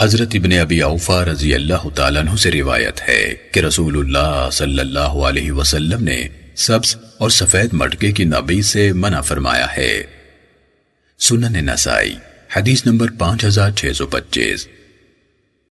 حضرت ابن ابی اوفا رضی اللہ تعالیٰ عنہ سے روایت ہے کہ رسول اللہ صلی اللہ علیہ وسلم نے سبز اور سفید مٹکے کی نبی سے منع فرمایا ہے۔ سنن نسائی، حدیث نمبر پانچ ہزار چھ سو پچیس۔